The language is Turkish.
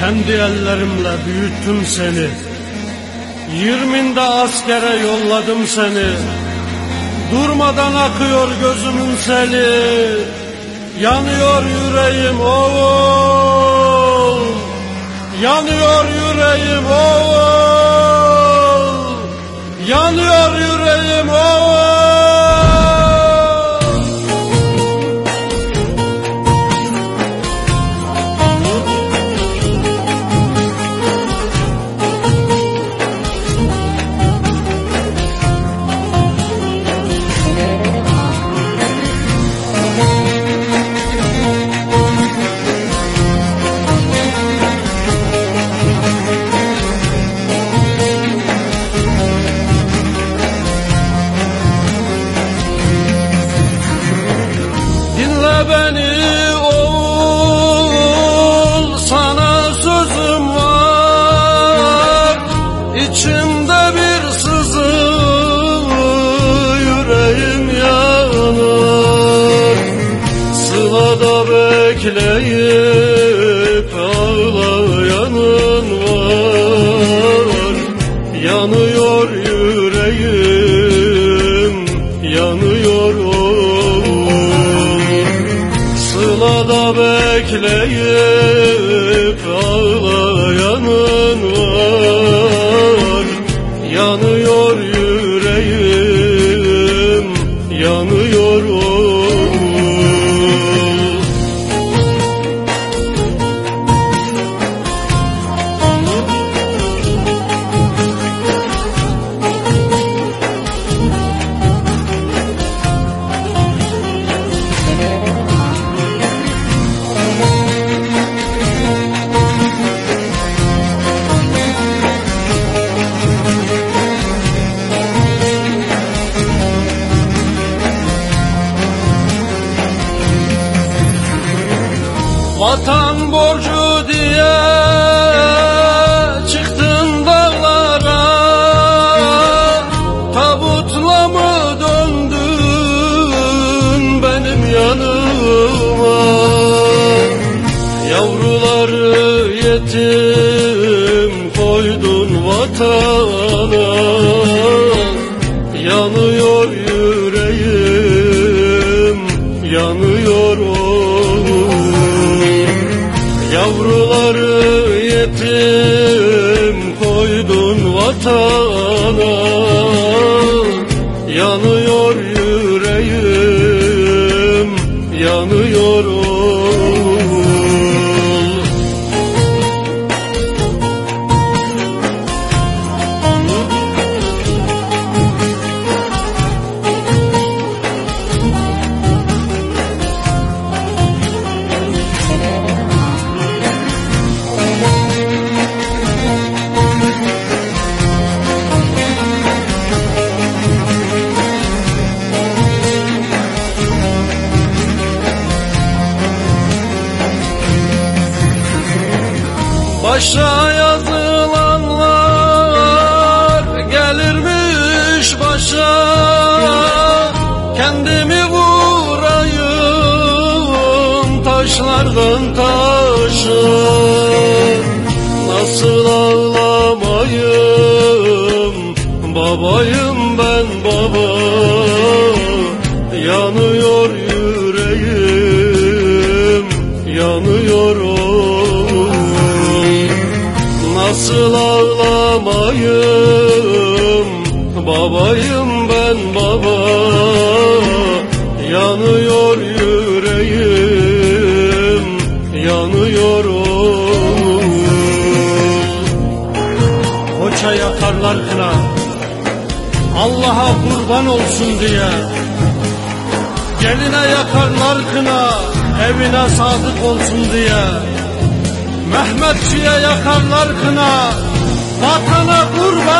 Kendi ellerimle büyüttüm seni. Yirminde askere yolladım seni. Durmadan akıyor gözümün seli Yanıyor yüreğim oğul. Yanıyor yüreğim oğul. Yanıyor yüreğim oğul beni oğul sana sözüm var. İçimde bir sızı yüreğim yanır Sılada bekleyip ağlayanın var. Yanıyor yüreğim yanıyor bekleyip Vatan borcu diye çıktın dağlara. Tabutla mı döndün benim yanıma? Yavruları yetim koydun vatana. Yanıyor yüreğim, yanıyor Yavruları yetim koydun vatana. Yanıyor yüreğim, yanıyor Başa yazılanlar gelirmiş başa. Kendimi vurayım taşlardan taşa. Nasıl ağlamayım? Babayım ben baba. Yanıyor yüreğim yanıyor oğlum Nasıl ağlamayım Babayım ben baba. Yanıyor yüreğim. Yanıyor oğlum. Koça yakarlar kına. Allah'a kurban olsun diye. Geline yakarlar kına. Evine sadık olsun diye Mehmetçiye yakarlar kına Vatana kurban